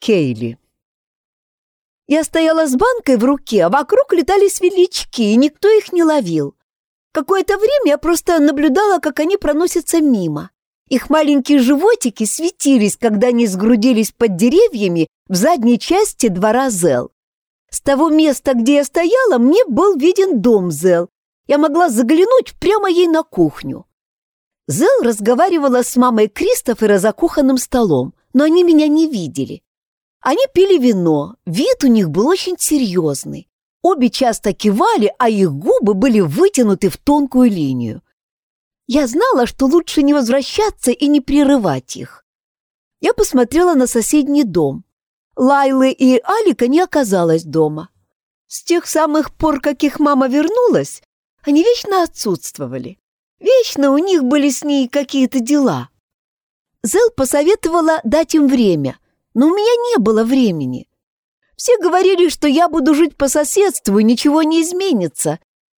Кейли. Я стояла с банкой в руке, а вокруг летали светлячки, и никто их не ловил. Какое-то время я просто наблюдала, как они проносятся мимо. Их маленькие животики светились, когда они сгрудились под деревьями в задней части двора Зел. С того места, где я стояла, мне был виден дом Зел. Я могла заглянуть прямо ей на кухню. Зел разговаривала с мамой Кристофера за кухонным столом, но они меня не видели. Они пили вино, вид у них был очень серьезный. Обе часто кивали, а их губы были вытянуты в тонкую линию. Я знала, что лучше не возвращаться и не прерывать их. Я посмотрела на соседний дом. Лайлы и Алика не оказалось дома. С тех самых пор, как их мама вернулась, они вечно отсутствовали. Вечно у них были с ней какие-то дела. Зел посоветовала дать им время, но у меня не было времени. Все говорили, что я буду жить по соседству и ничего не изменится.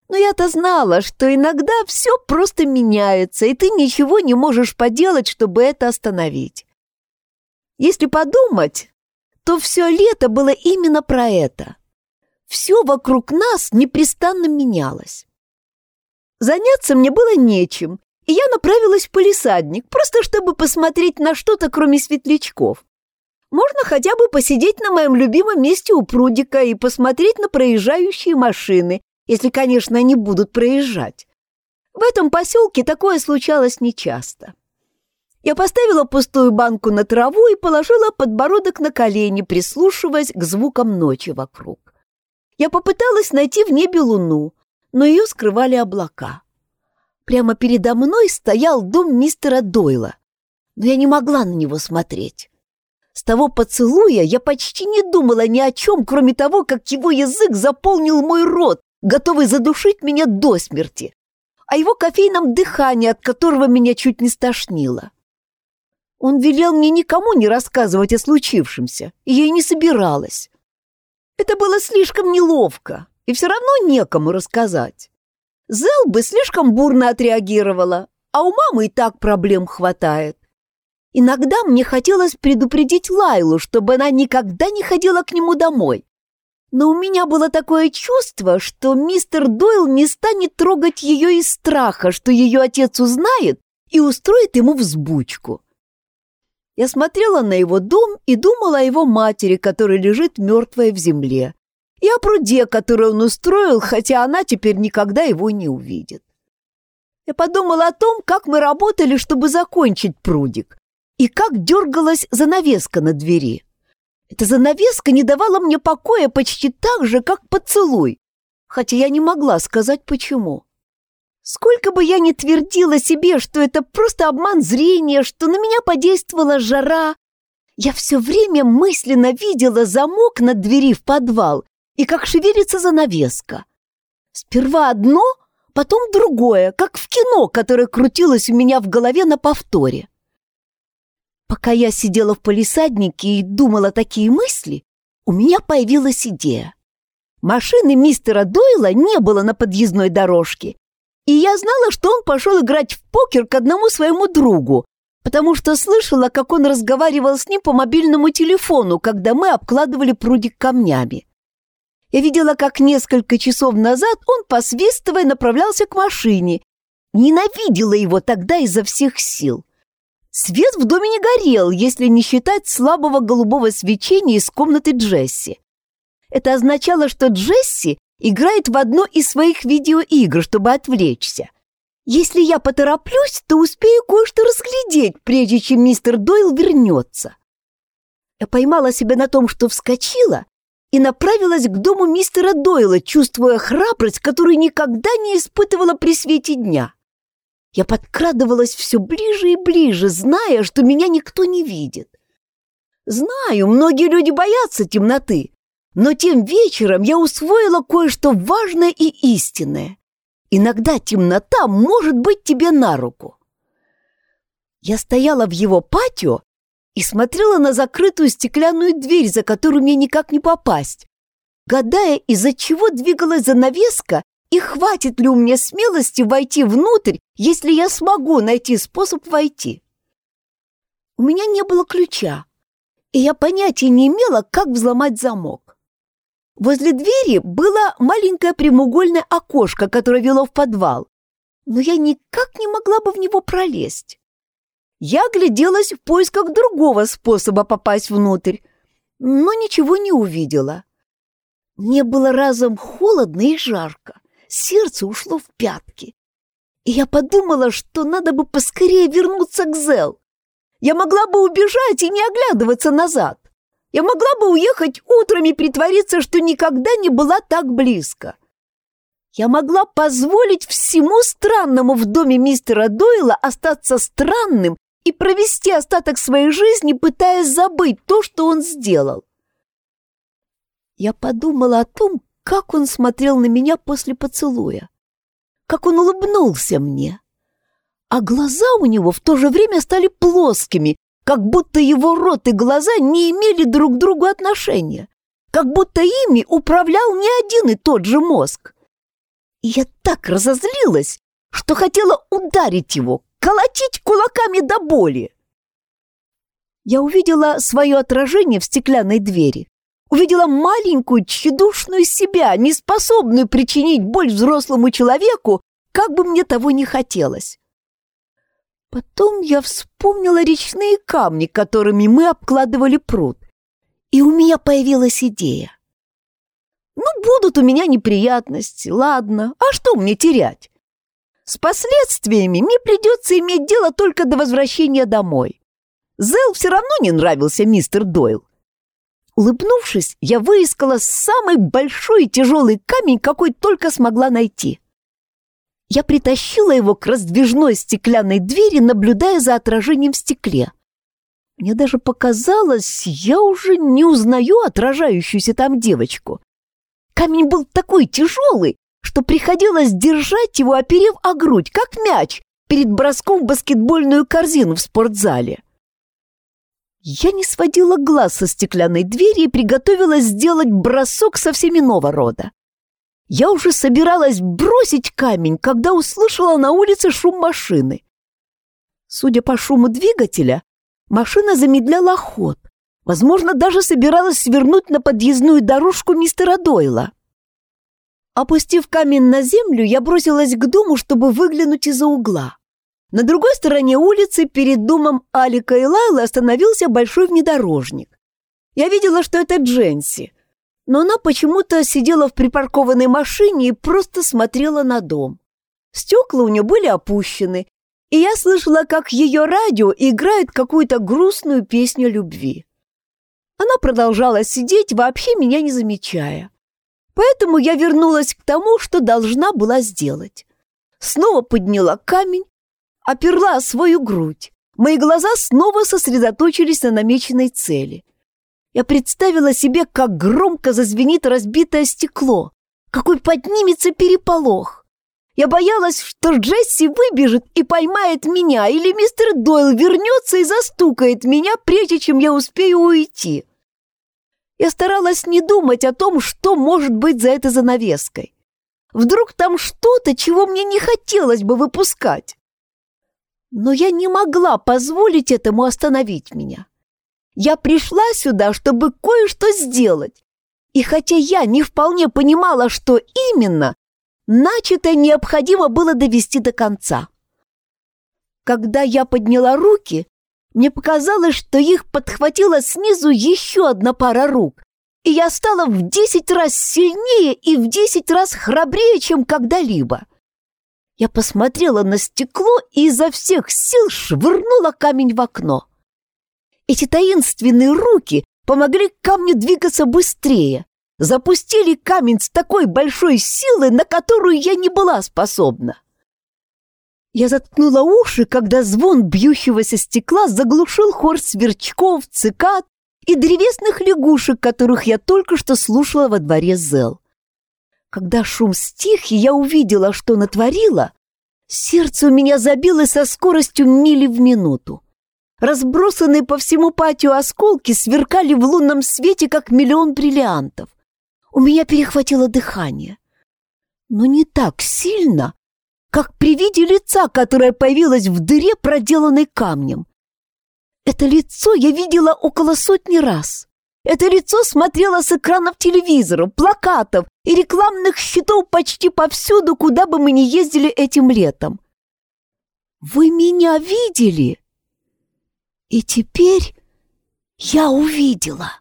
Но я-то знала, что иногда все просто меняется, и ты ничего не можешь поделать, чтобы это остановить. Если подумать, то все лето было именно про это. Все вокруг нас непрестанно менялось. Заняться мне было нечем, и я направилась в полисадник, просто чтобы посмотреть на что-то, кроме светлячков. Можно хотя бы посидеть на моем любимом месте у прудика и посмотреть на проезжающие машины, если, конечно, они будут проезжать. В этом поселке такое случалось нечасто. Я поставила пустую банку на траву и положила подбородок на колени, прислушиваясь к звукам ночи вокруг. Я попыталась найти в небе луну, но ее скрывали облака. Прямо передо мной стоял дом мистера Дойла, но я не могла на него смотреть. С того поцелуя я почти не думала ни о чем, кроме того, как его язык заполнил мой рот, готовый задушить меня до смерти, о его кофейном дыхании, от которого меня чуть не стошнило. Он велел мне никому не рассказывать о случившемся, и я и не собиралась. Это было слишком неловко, и все равно некому рассказать. Зел бы слишком бурно отреагировала, а у мамы и так проблем хватает. Иногда мне хотелось предупредить Лайлу, чтобы она никогда не ходила к нему домой. Но у меня было такое чувство, что мистер Дойл не станет трогать ее из страха, что ее отец узнает и устроит ему взбучку. Я смотрела на его дом и думала о его матери, которая лежит мертвая в земле, и о пруде, который он устроил, хотя она теперь никогда его не увидит. Я подумала о том, как мы работали, чтобы закончить прудик, и как дергалась занавеска на двери. Эта занавеска не давала мне покоя почти так же, как поцелуй, хотя я не могла сказать почему. Сколько бы я ни твердила себе, что это просто обман зрения, что на меня подействовала жара, я все время мысленно видела замок на двери в подвал и как шевелится занавеска. Сперва одно, потом другое, как в кино, которое крутилось у меня в голове на повторе. Пока я сидела в полисаднике и думала такие мысли, у меня появилась идея. Машины мистера Дойла не было на подъездной дорожке, и я знала, что он пошел играть в покер к одному своему другу, потому что слышала, как он разговаривал с ним по мобильному телефону, когда мы обкладывали прудик камнями. Я видела, как несколько часов назад он, посвистывая, направлялся к машине. Ненавидела его тогда изо всех сил. Свет в доме не горел, если не считать слабого голубого свечения из комнаты Джесси. Это означало, что Джесси играет в одно из своих видеоигр, чтобы отвлечься. Если я потороплюсь, то успею кое-что разглядеть, прежде чем мистер Дойл вернется. Я поймала себя на том, что вскочила и направилась к дому мистера Дойла, чувствуя храбрость, которую никогда не испытывала при свете дня. Я подкрадывалась все ближе и ближе, зная, что меня никто не видит. Знаю, многие люди боятся темноты, но тем вечером я усвоила кое-что важное и истинное. Иногда темнота может быть тебе на руку. Я стояла в его патио и смотрела на закрытую стеклянную дверь, за которую мне никак не попасть, гадая, из-за чего двигалась занавеска и хватит ли у меня смелости войти внутрь, если я смогу найти способ войти? У меня не было ключа, и я понятия не имела, как взломать замок. Возле двери было маленькое прямоугольное окошко, которое вело в подвал, но я никак не могла бы в него пролезть. Я гляделась в поисках другого способа попасть внутрь, но ничего не увидела. Мне было разом холодно и жарко, сердце ушло в пятки. И я подумала, что надо бы поскорее вернуться к Зел. Я могла бы убежать и не оглядываться назад. Я могла бы уехать утром и притвориться, что никогда не была так близко. Я могла позволить всему странному в доме мистера Дойла остаться странным и провести остаток своей жизни, пытаясь забыть то, что он сделал. Я подумала о том, как он смотрел на меня после поцелуя, как он улыбнулся мне. А глаза у него в то же время стали плоскими, как будто его рот и глаза не имели друг к другу отношения, как будто ими управлял не один и тот же мозг. И я так разозлилась, что хотела ударить его, колотить кулаками до боли. Я увидела свое отражение в стеклянной двери, увидела маленькую, тщедушную себя, неспособную причинить боль взрослому человеку, как бы мне того не хотелось. Потом я вспомнила речные камни, которыми мы обкладывали пруд, и у меня появилась идея. Ну, будут у меня неприятности, ладно, а что мне терять? С последствиями мне придется иметь дело только до возвращения домой. Зел все равно не нравился мистер Дойл. Улыбнувшись, я выискала самый большой и тяжелый камень, какой только смогла найти. Я притащила его к раздвижной стеклянной двери, наблюдая за отражением в стекле. Мне даже показалось, я уже не узнаю отражающуюся там девочку. Камень был такой тяжелый, что приходилось держать его, оперев о грудь, как мяч, перед броском в баскетбольную корзину в спортзале. Я не сводила глаз со стеклянной двери и приготовилась сделать бросок совсем иного рода. Я уже собиралась бросить камень, когда услышала на улице шум машины. Судя по шуму двигателя, машина замедляла ход. Возможно, даже собиралась свернуть на подъездную дорожку мистера Дойла. Опустив камень на землю, я бросилась к дому, чтобы выглянуть из-за угла. На другой стороне улицы, перед домом Алика и Лайлы, остановился большой внедорожник. Я видела, что это Дженси, но она почему-то сидела в припаркованной машине и просто смотрела на дом. Стекла у нее были опущены, и я слышала, как ее радио играет какую-то грустную песню любви. Она продолжала сидеть, вообще меня не замечая. Поэтому я вернулась к тому, что должна была сделать. Снова подняла камень, оперла свою грудь. Мои глаза снова сосредоточились на намеченной цели. Я представила себе, как громко зазвенит разбитое стекло, какой поднимется переполох. Я боялась, что Джесси выбежит и поймает меня, или мистер Дойл вернется и застукает меня, прежде чем я успею уйти. Я старалась не думать о том, что может быть за этой занавеской. Вдруг там что-то, чего мне не хотелось бы выпускать. Но я не могла позволить этому остановить меня. Я пришла сюда, чтобы кое-что сделать. И хотя я не вполне понимала, что именно, начатое необходимо было довести до конца. Когда я подняла руки, мне показалось, что их подхватила снизу еще одна пара рук, и я стала в десять раз сильнее и в десять раз храбрее, чем когда-либо. Я посмотрела на стекло и изо всех сил швырнула камень в окно. Эти таинственные руки помогли камню двигаться быстрее, запустили камень с такой большой силой, на которую я не была способна. Я заткнула уши, когда звон бьющегося стекла заглушил хор сверчков, цикад и древесных лягушек, которых я только что слушала во дворе Зел. Когда шум стих, и я увидела, что натворила, сердце у меня забилось со скоростью мили в минуту. Разбросанные по всему патио осколки сверкали в лунном свете, как миллион бриллиантов. У меня перехватило дыхание. Но не так сильно, как при виде лица, которое появилось в дыре, проделанной камнем. Это лицо я видела около сотни раз. Это лицо смотрело с экранов телевизора, плакатов и рекламных щитов почти повсюду, куда бы мы ни ездили этим летом. Вы меня видели? И теперь я увидела.